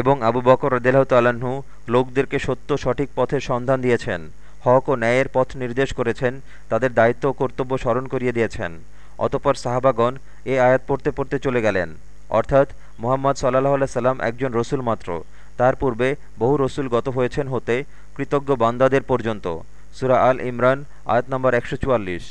এবং আবু বকর রদেলাহ তালাহু লোকদেরকে সত্য সঠিক পথের সন্ধান দিয়েছেন, হক ও ন্যায়ের পথ নির্দেশ করেছেন, তাদের দায়িত্ব ও কর্তব্য স্মরণ করিয়ে দিয়েছেন। অতপর সাহাবাগণ এ আয়াত পড়তে পড়তে চলে গেলেন। অর্থাৎ মোহাম্মদ সাল্লাহ সাল্লাম একজন রসুল মাত্র। তার পূর্বে বহু রসুল গত হয়েছেন হতে কৃতজ্ঞ বান্দাদের পর্যন্ত। সুরা আল ইমরান, আয়াত নম্বর একশো চুয়াল্লিশ।